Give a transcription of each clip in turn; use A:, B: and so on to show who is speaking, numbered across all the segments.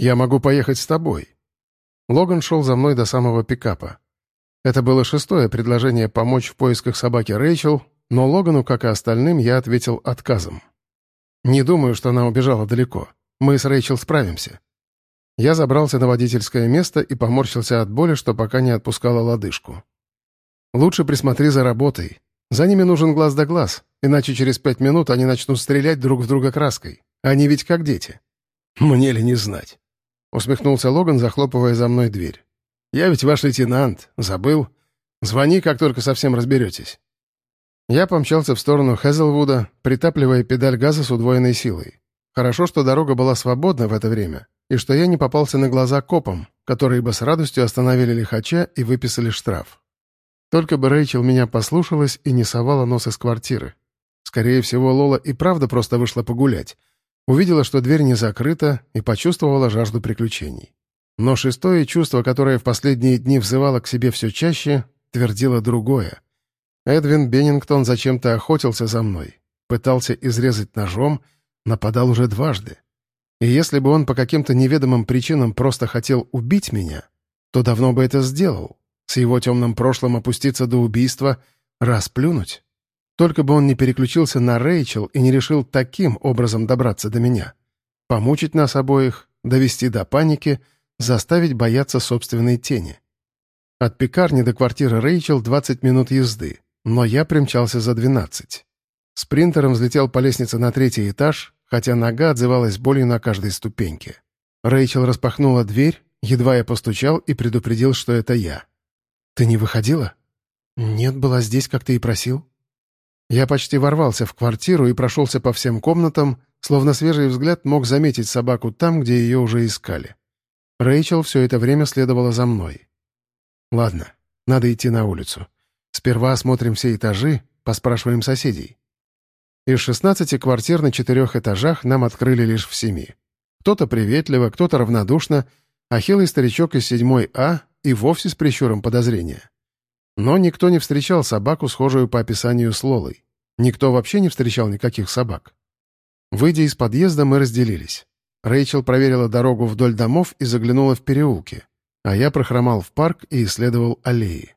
A: «Я могу поехать с тобой». Логан шел за мной до самого пикапа. Это было шестое предложение помочь в поисках собаки Рэйчел, но Логану, как и остальным, я ответил отказом. «Не думаю, что она убежала далеко. Мы с Рэйчел справимся». Я забрался на водительское место и поморщился от боли, что пока не отпускала лодыжку. «Лучше присмотри за работой. За ними нужен глаз да глаз, иначе через пять минут они начнут стрелять друг в друга краской. Они ведь как дети».
B: «Мне ли не знать?»
A: — усмехнулся Логан, захлопывая за мной дверь. «Я ведь ваш лейтенант. Забыл. Звони, как только совсем разберетесь». Я помчался в сторону Хезелвуда, притапливая педаль газа с удвоенной силой. Хорошо, что дорога была свободна в это время, и что я не попался на глаза копам, которые бы с радостью остановили лихача и выписали штраф. Только бы Рэйчел меня послушалась и не совала нос из квартиры. Скорее всего, Лола и правда просто вышла погулять. Увидела, что дверь не закрыта, и почувствовала жажду приключений. Но шестое чувство, которое в последние дни взывало к себе все чаще, твердило другое — Эдвин Беннингтон зачем-то охотился за мной, пытался изрезать ножом, нападал уже дважды. И если бы он по каким-то неведомым причинам просто хотел убить меня, то давно бы это сделал. С его темным прошлым опуститься до убийства, расплюнуть. Только бы он не переключился на Рэйчел и не решил таким образом добраться до меня. Помучить нас обоих, довести до паники, заставить бояться собственной тени. От пекарни до квартиры Рэйчел 20 минут езды но я примчался за двенадцать. Спринтером взлетел по лестнице на третий этаж, хотя нога отзывалась болью на каждой ступеньке. Рэйчел распахнула дверь, едва я постучал и предупредил, что это я. «Ты не выходила?» «Нет, была здесь, как ты и просил». Я почти ворвался в квартиру и прошелся по всем комнатам, словно свежий взгляд мог заметить собаку там, где ее уже искали. Рэйчел все это время следовала за мной. «Ладно, надо идти на улицу. Сперва осмотрим все этажи, поспрашиваем соседей. Из 16 квартир на четырех этажах нам открыли лишь в семи. Кто-то приветливо, кто-то равнодушно, а хилый старичок из седьмой А и вовсе с прищуром подозрения. Но никто не встречал собаку, схожую по описанию с Лолой. Никто вообще не встречал никаких собак. Выйдя из подъезда, мы разделились. Рэйчел проверила дорогу вдоль домов и заглянула в переулки, а я прохромал в парк и исследовал аллеи.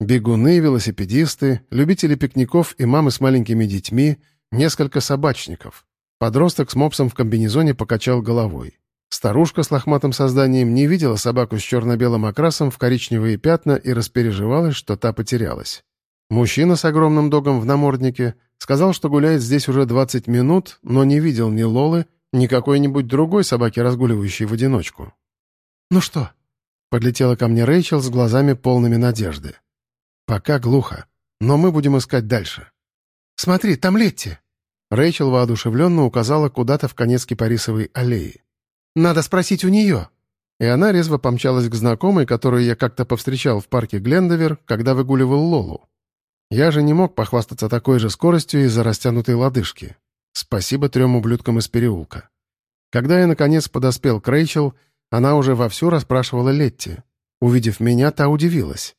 A: Бегуны, велосипедисты, любители пикников и мамы с маленькими детьми, несколько собачников. Подросток с мопсом в комбинезоне покачал головой. Старушка с лохматым созданием не видела собаку с черно-белым окрасом в коричневые пятна и распереживалась, что та потерялась. Мужчина с огромным догом в наморднике сказал, что гуляет здесь уже 20 минут, но не видел ни Лолы, ни какой-нибудь другой собаки, разгуливающей в одиночку. «Ну что?» — подлетела ко мне Рэйчел с глазами полными надежды. «Пока глухо, но мы будем искать дальше». «Смотри, там Летти!» Рэйчел воодушевленно указала куда-то в конец кипарисовой аллеи. «Надо спросить у нее!» И она резво помчалась к знакомой, которую я как-то повстречал в парке Глендовер, когда выгуливал Лолу. Я же не мог похвастаться такой же скоростью из-за растянутой лодыжки. Спасибо трем ублюдкам из переулка. Когда я, наконец, подоспел к Рэйчел, она уже вовсю расспрашивала Летти. Увидев меня, та удивилась.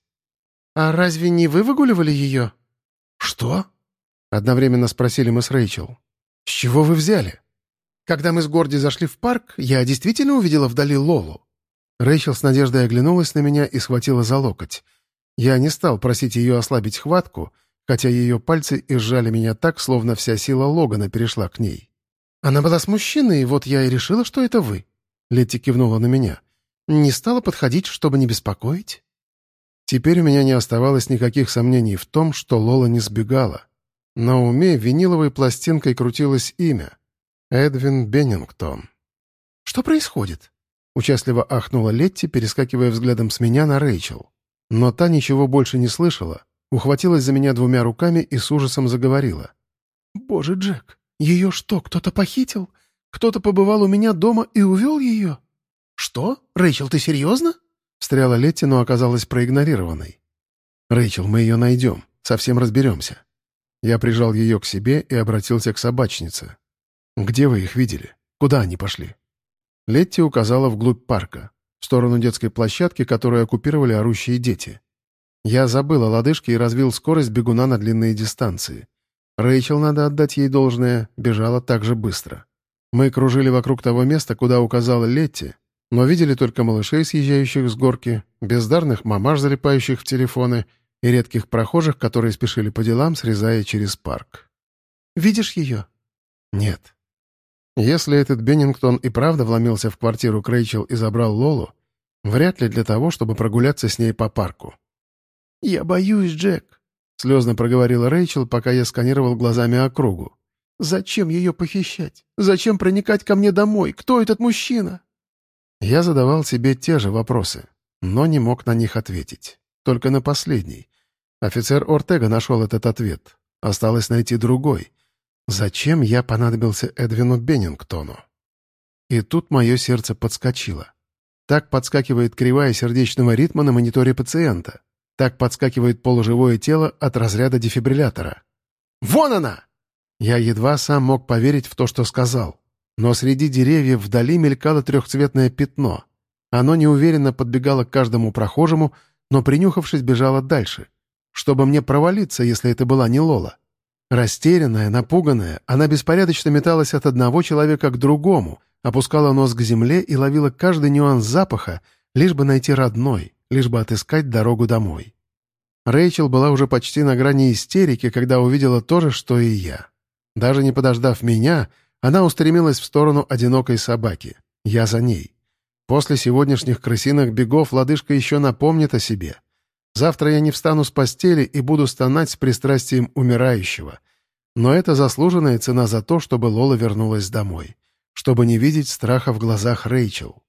A: «А разве не вы выгуливали ее?» «Что?» — одновременно спросили мы с Рэйчел. «С чего вы взяли?» «Когда мы с Горди зашли в парк, я действительно увидела вдали Лолу». Рэйчел с надеждой оглянулась на меня и схватила за локоть. Я не стал просить ее ослабить хватку, хотя ее пальцы и сжали меня так, словно вся сила Логана перешла к ней. «Она была с мужчиной, и вот я и решила, что это вы». Летти кивнула на меня. «Не стала подходить, чтобы не беспокоить?» Теперь у меня не оставалось никаких сомнений в том, что Лола не сбегала. На уме виниловой пластинкой крутилось имя — Эдвин Беннингтон. «Что происходит?» — участливо ахнула Летти, перескакивая взглядом с меня на Рэйчел. Но та ничего больше не слышала, ухватилась за меня двумя руками и с ужасом заговорила. «Боже, Джек, ее что, кто-то похитил? Кто-то побывал у меня дома и увел ее?» «Что? Рэйчел, ты серьезно?» Встряла Летти, но оказалась проигнорированной. «Рэйчел, мы ее найдем. Совсем разберемся». Я прижал ее к себе и обратился к собачнице. «Где вы их видели? Куда они пошли?» Летти указала вглубь парка, в сторону детской площадки, которую оккупировали орущие дети. Я забыл о лодыжке и развил скорость бегуна на длинные дистанции. Рэйчел, надо отдать ей должное, бежала так же быстро. Мы кружили вокруг того места, куда указала Летти, но видели только малышей, съезжающих с горки, бездарных мамаш, залипающих в телефоны, и редких прохожих, которые спешили по делам, срезая через парк.
C: «Видишь ее?»
A: «Нет». Если этот Беннингтон и правда вломился в квартиру Крейчел и забрал Лолу, вряд ли для того, чтобы прогуляться с ней по парку.
C: «Я боюсь, Джек», — слезно проговорила Рэйчел, пока я сканировал глазами округу. «Зачем ее похищать? Зачем проникать ко мне домой? Кто этот мужчина?»
A: Я задавал себе те же вопросы, но не мог на них ответить. Только на последний. Офицер Ортега нашел этот ответ. Осталось найти другой. Зачем я понадобился Эдвину Беннингтону? И тут мое сердце подскочило. Так подскакивает кривая сердечного ритма на мониторе пациента. Так подскакивает полуживое тело от разряда дефибриллятора. «Вон она!» Я едва сам мог поверить в то, что сказал. Но среди деревьев вдали мелькало трехцветное пятно. Оно неуверенно подбегало к каждому прохожему, но, принюхавшись, бежало дальше. Чтобы мне провалиться, если это была не Лола. Растерянная, напуганная, она беспорядочно металась от одного человека к другому, опускала нос к земле и ловила каждый нюанс запаха, лишь бы найти родной, лишь бы отыскать дорогу домой. Рэйчел была уже почти на грани истерики, когда увидела то же, что и я. Даже не подождав меня, она устремилась в сторону одинокой собаки. Я за ней. После сегодняшних крысиных бегов лодыжка еще напомнит о себе — Завтра я не встану с постели и буду стонать с пристрастием умирающего. Но это заслуженная цена за то, чтобы Лола вернулась домой. Чтобы не видеть страха в глазах Рэйчел.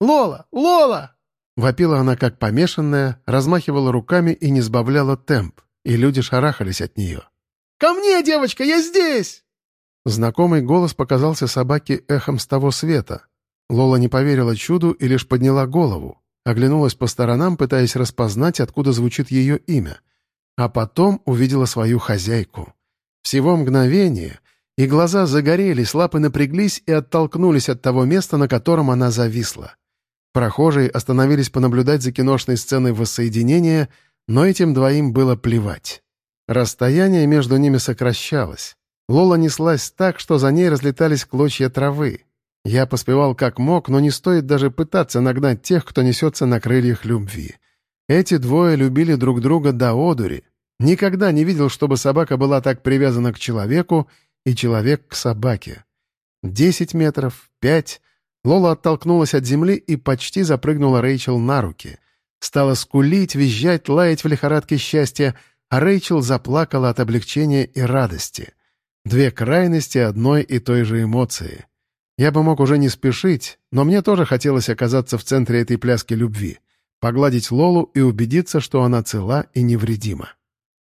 C: «Лола! Лола!»
A: Вопила она как помешанная, размахивала руками и не сбавляла темп, и люди шарахались от нее.
C: «Ко мне, девочка, я здесь!»
A: Знакомый голос показался собаке эхом с того света. Лола не поверила чуду и лишь подняла голову. Оглянулась по сторонам, пытаясь распознать, откуда звучит ее имя. А потом увидела свою хозяйку. Всего мгновение, и глаза загорелись, лапы напряглись и оттолкнулись от того места, на котором она зависла. Прохожие остановились понаблюдать за киношной сценой воссоединения, но этим двоим было плевать. Расстояние между ними сокращалось. Лола неслась так, что за ней разлетались клочья травы. Я поспевал как мог, но не стоит даже пытаться нагнать тех, кто несется на крыльях любви. Эти двое любили друг друга до одури. Никогда не видел, чтобы собака была так привязана к человеку и человек к собаке. Десять метров, пять. Лола оттолкнулась от земли и почти запрыгнула Рэйчел на руки. Стала скулить, визжать, лаять в лихорадке счастья, а Рэйчел заплакала от облегчения и радости. Две крайности одной и той же эмоции — я бы мог уже не спешить, но мне тоже хотелось оказаться в центре этой пляски любви, погладить Лолу и убедиться, что она цела и невредима.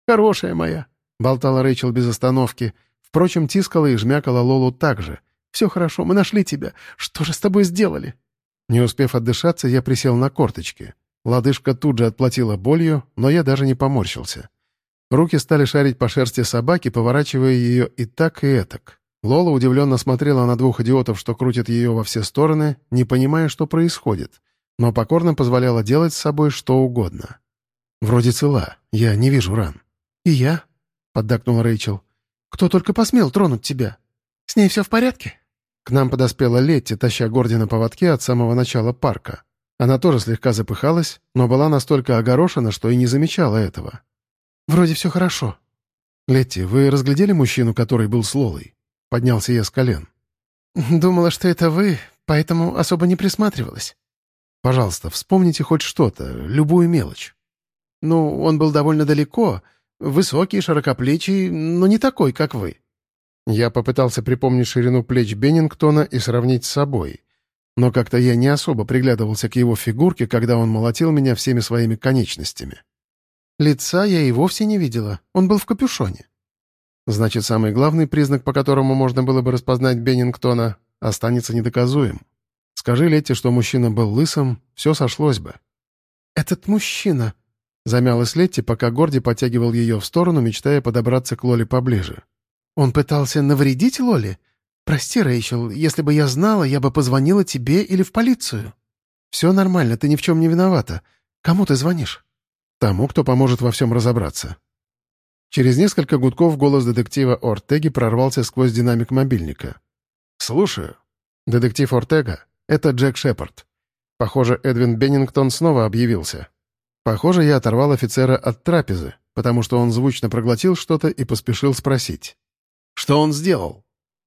C: «Хорошая моя», — болтала Рэйчел без остановки. Впрочем, тискала и жмякала Лолу так же. «Все хорошо, мы нашли тебя. Что же с тобой сделали?»
A: Не успев отдышаться, я присел на корточки. Лодыжка тут же отплатила болью, но я даже не поморщился. Руки стали шарить по шерсти собаки, поворачивая ее и так, и этак. Лола удивленно смотрела на двух идиотов, что крутят ее во все стороны, не понимая, что происходит, но покорно позволяла делать с собой что угодно. «Вроде цела, я не вижу ран».
C: «И я?» — поддакнул Рэйчел. «Кто только посмел тронуть тебя? С ней все в порядке?»
A: К нам подоспела Летти, таща Горди на поводке от самого начала парка. Она тоже слегка запыхалась, но была настолько огорошена, что и не замечала этого.
C: «Вроде все хорошо».
A: «Летти, вы разглядели мужчину, который был с Лолой?» Поднялся я с колен.
C: «Думала, что это вы, поэтому особо не присматривалась».
A: «Пожалуйста, вспомните хоть что-то, любую мелочь».
C: «Ну, он был довольно далеко, высокий, широкоплечий, но не такой, как вы».
A: Я попытался припомнить ширину плеч Беннингтона и сравнить с собой. Но как-то я не особо приглядывался к его фигурке, когда он молотил меня всеми своими конечностями.
C: Лица я и вовсе не видела, он был в капюшоне.
A: Значит, самый главный признак, по которому можно было бы распознать Беннингтона, останется недоказуем. Скажи Летти, что мужчина был лысым, все сошлось бы.
C: «Этот мужчина...»
A: — замялась Летти, пока Горди подтягивал ее в сторону, мечтая подобраться к Лоле поближе.
C: «Он пытался навредить Лоле? Прости, Рэйчел, если бы я знала, я бы позвонила тебе или в полицию». «Все нормально, ты ни в чем не виновата. Кому ты звонишь?»
A: «Тому, кто поможет во всем разобраться. Через несколько гудков голос детектива Ортеги прорвался сквозь динамик мобильника. «Слушаю. Детектив Ортега — это Джек Шепард. Похоже, Эдвин Беннингтон снова объявился. Похоже, я оторвал офицера от трапезы, потому что он звучно проглотил что-то и поспешил спросить. «Что он сделал?»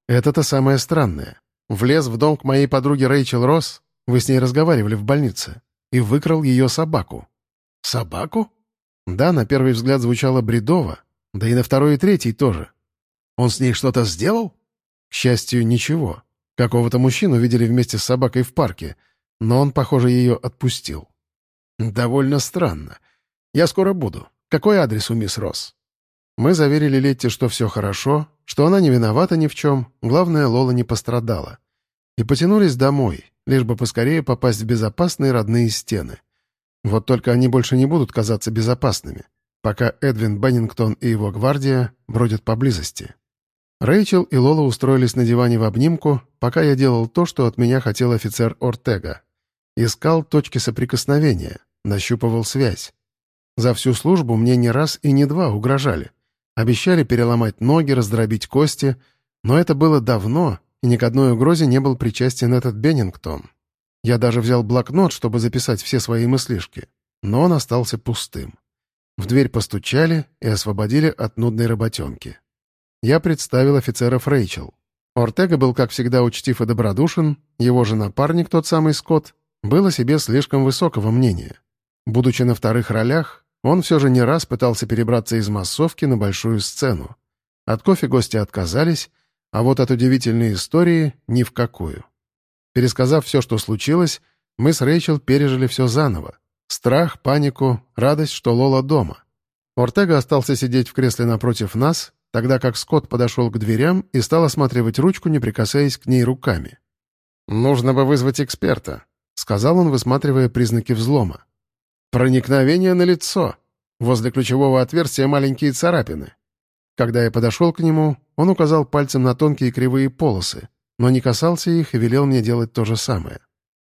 A: «Это-то самое странное. Влез в дом к моей подруге Рэйчел Росс, вы с ней разговаривали в больнице, и выкрал ее собаку».
C: «Собаку?»
A: Да, на первый взгляд звучало бредово, да и на второй и третий тоже.
C: «Он с ней что-то сделал?»
A: К счастью, ничего. Какого-то мужчину видели вместе с собакой в парке, но он, похоже, ее отпустил.
C: «Довольно странно. Я скоро буду. Какой адрес у мисс Росс?»
A: Мы заверили Летти, что все хорошо, что она не виновата ни в чем, главное, Лола не пострадала. И потянулись домой, лишь бы поскорее попасть в безопасные родные стены. Вот только они больше не будут казаться безопасными, пока Эдвин Беннингтон и его гвардия бродят поблизости. Рэйчел и Лола устроились на диване в обнимку, пока я делал то, что от меня хотел офицер Ортега. Искал точки соприкосновения, нащупывал связь. За всю службу мне не раз и не два угрожали. Обещали переломать ноги, раздробить кости, но это было давно, и ни к одной угрозе не был причастен этот Беннингтон. Я даже взял блокнот, чтобы записать все свои мыслишки, но он остался пустым. В дверь постучали и освободили от нудной работенки. Я представил офицеров Рэйчел. Ортега был, как всегда, учтив и добродушен, его же напарник, тот самый Скотт, был о себе слишком высокого мнения. Будучи на вторых ролях, он все же не раз пытался перебраться из массовки на большую сцену. От кофе гости отказались, а вот от удивительной истории — ни в какую. Пересказав все, что случилось, мы с Рэйчел пережили все заново. Страх, панику, радость, что Лола дома. Ортега остался сидеть в кресле напротив нас, тогда как Скотт подошел к дверям и стал осматривать ручку, не прикасаясь к ней руками. «Нужно бы вызвать эксперта», — сказал он, высматривая признаки взлома. Проникновение на лицо. Возле ключевого отверстия маленькие царапины. Когда я подошел к нему, он указал пальцем на тонкие кривые полосы, но не касался их и велел мне делать то же самое.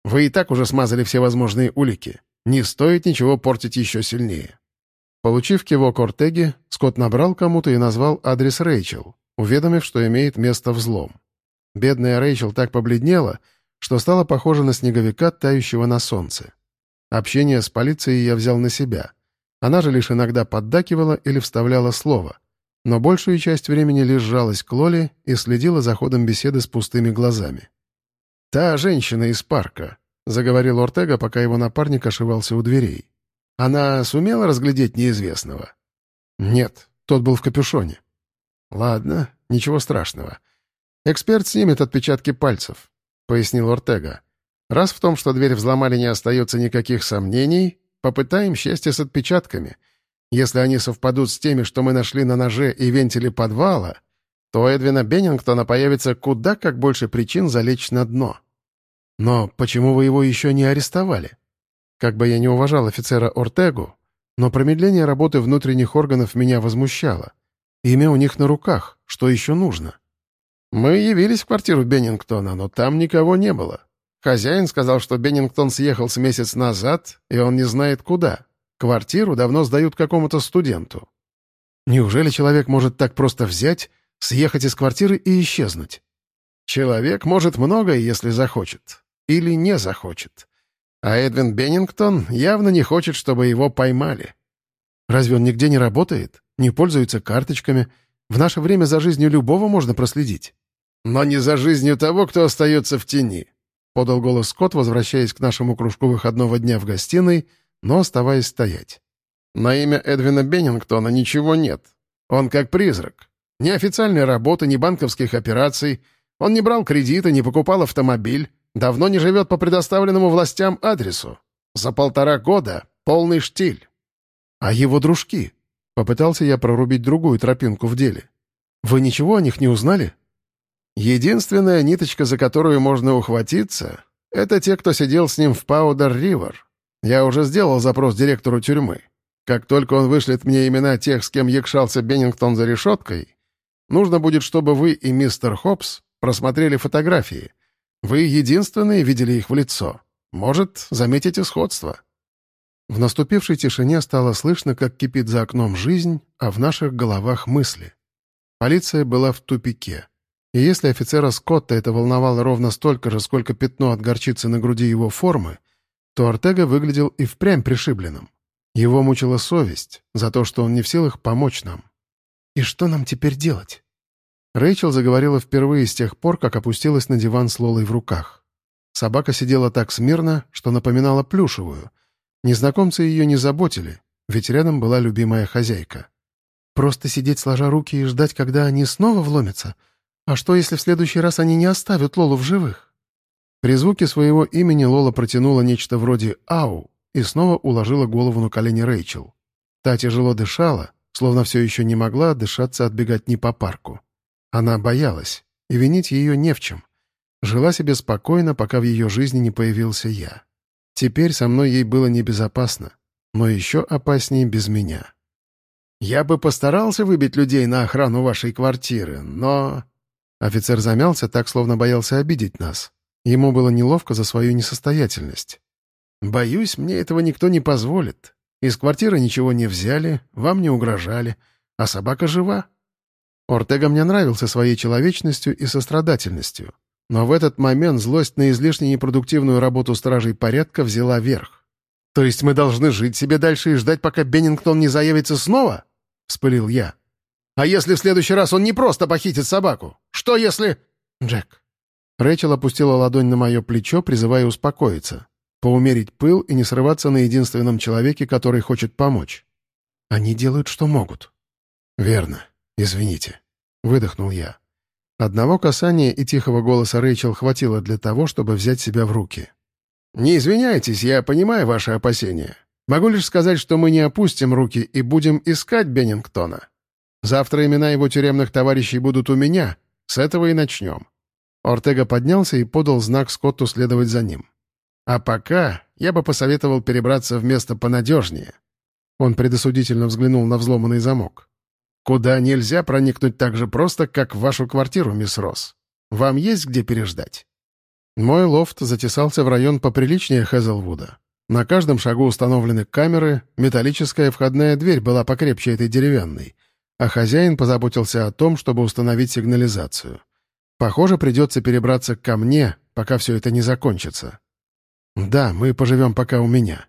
A: «Вы и так уже смазали все возможные улики. Не стоит ничего портить еще сильнее». Получив кивок Ортеги, Скотт набрал кому-то и назвал адрес Рэйчел, уведомив, что имеет место взлом. Бедная Рэйчел так побледнела, что стала похожа на снеговика, тающего на солнце. Общение с полицией я взял на себя. Она же лишь иногда поддакивала или вставляла слово. Но большую часть времени лишь жалась к Лоле и следила за ходом беседы с пустыми глазами. «Та женщина из парка», — заговорил Ортега, пока его напарник ошивался у дверей. «Она сумела разглядеть неизвестного?» «Нет, тот был в капюшоне». «Ладно, ничего страшного. Эксперт снимет отпечатки пальцев», — пояснил Ортега. Раз в том, что дверь взломали, не остается никаких сомнений, попытаем счастье с отпечатками. Если они совпадут с теми, что мы нашли на ноже и вентиле подвала, то у Эдвина Беннингтона появится куда как больше причин залечь на дно. Но почему вы его еще не арестовали? Как бы я не уважал офицера Ортегу, но промедление работы внутренних органов меня возмущало. Имя у них на руках, что еще нужно? Мы явились в квартиру Беннингтона, но там никого не было. Хозяин сказал, что Беннингтон съехал с месяц назад, и он не знает куда. Квартиру давно сдают какому-то студенту. Неужели человек может так просто взять, съехать из квартиры и исчезнуть? Человек может многое, если захочет. Или не захочет. А Эдвин Беннингтон явно не хочет, чтобы его поймали. Разве он нигде не работает? Не пользуется карточками? В наше время за жизнью любого можно проследить. Но не за жизнью того, кто остается в тени подал голос Скотт, возвращаясь к нашему кружку выходного дня в гостиной, но оставаясь стоять. На имя Эдвина Беннингтона ничего нет. Он как призрак. Ни официальной работы, ни банковских операций. Он не брал кредиты, не покупал автомобиль. Давно не живет по предоставленному властям адресу. За полтора года полный штиль. А его дружки? Попытался я прорубить другую тропинку в деле. Вы ничего о них не узнали? Единственная ниточка, за которую можно ухватиться, это те, кто сидел с ним в Паудер-Ривер. Я уже сделал запрос директору тюрьмы. Как только он вышлет мне имена тех, с кем якшался Беннингтон за решеткой, нужно будет, чтобы вы и мистер Хопс просмотрели фотографии. Вы единственные видели их в лицо. Может, заметите сходство. В наступившей тишине стало слышно, как кипит за окном жизнь, а в наших головах мысли. Полиция была в тупике. И если офицера Скотта это волновало ровно столько же, сколько пятно от горчицы на груди его формы, то Ортега выглядел и впрямь пришибленным. Его мучила совесть за то, что он не в силах помочь нам.
C: «И что нам теперь делать?»
A: Рэйчел заговорила впервые с тех пор, как опустилась на диван с Лолой в руках. Собака сидела так смирно, что напоминала плюшевую. Незнакомцы ее не заботили, ведь рядом была любимая хозяйка.
C: «Просто сидеть сложа руки и ждать, когда они снова вломятся? А что, если в следующий раз они не оставят Лолу в живых?»
A: При звуке своего имени Лола протянула нечто вроде «Ау» и снова уложила голову на колени Рэйчел. Та тяжело дышала, словно все еще не могла дышаться отбегать не по парку. Она боялась, и винить ее не в чем. Жила себе спокойно, пока в ее жизни не появился я. Теперь со мной ей было небезопасно, но еще опаснее без меня. «Я бы постарался выбить людей на охрану вашей квартиры, но...» Офицер замялся так, словно боялся обидеть нас. Ему было неловко за свою несостоятельность. «Боюсь, мне этого никто не позволит. Из квартиры ничего не взяли, вам не угрожали, а собака жива». Ортега мне нравился своей человечностью и сострадательностью. Но в этот момент злость на излишне непродуктивную работу стражей порядка взяла верх. «То есть мы должны жить себе дальше и ждать, пока Беннингтон не заявится снова?» — вспылил я. «А если в следующий раз он не просто похитит собаку? Что если...»
C: «Джек».
A: Рэйчел опустила ладонь на мое плечо, призывая успокоиться, поумерить пыл и не срываться на единственном человеке, который хочет помочь.
C: «Они делают, что могут».
A: «Верно. Извините». Выдохнул я. Одного касания и тихого голоса Рэйчел хватило для того, чтобы взять себя в руки. «Не извиняйтесь, я понимаю ваши опасения. Могу лишь сказать, что мы не опустим руки и будем искать Беннингтона. Завтра имена его тюремных товарищей будут у меня. С этого и начнем». Ортега поднялся и подал знак Скотту следовать за ним. «А пока я бы посоветовал перебраться в место понадежнее». Он предосудительно взглянул на взломанный замок. Куда нельзя проникнуть так же просто, как в вашу квартиру, мисс Росс. Вам есть где переждать?» Мой лофт затесался в район поприличнее Хезелвуда. На каждом шагу установлены камеры, металлическая входная дверь была покрепче этой деревянной, а хозяин позаботился о том, чтобы установить сигнализацию. Похоже, придется перебраться ко мне, пока все это не закончится. Да, мы поживем пока у меня.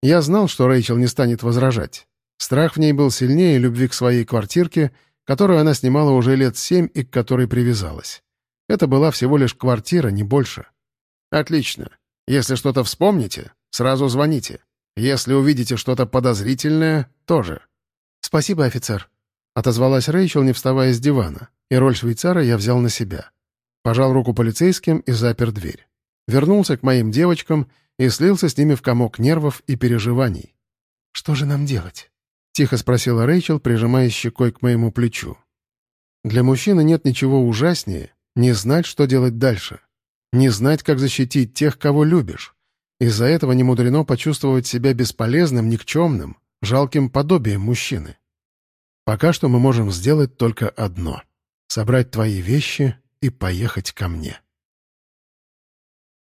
A: Я знал, что Рэйчел не станет возражать. Страх в ней был сильнее любви к своей квартирке, которую она снимала уже лет семь и к которой привязалась. Это была всего лишь квартира, не больше. «Отлично. Если что-то вспомните, сразу звоните. Если увидите что-то подозрительное, тоже».
C: «Спасибо, офицер», —
A: отозвалась Рэйчел, не вставая с дивана, и роль швейцара я взял на себя. Пожал руку полицейским и запер дверь. Вернулся к моим девочкам и слился с ними в комок нервов и переживаний.
C: «Что же нам делать?»
A: — тихо спросила Рэйчел, прижимая щекой к моему плечу. «Для мужчины нет ничего ужаснее не знать, что делать дальше, не знать, как защитить тех, кого любишь. Из-за этого не мудрено почувствовать себя бесполезным, никчемным, жалким подобием мужчины. Пока что мы можем сделать только одно — собрать твои вещи и поехать ко мне».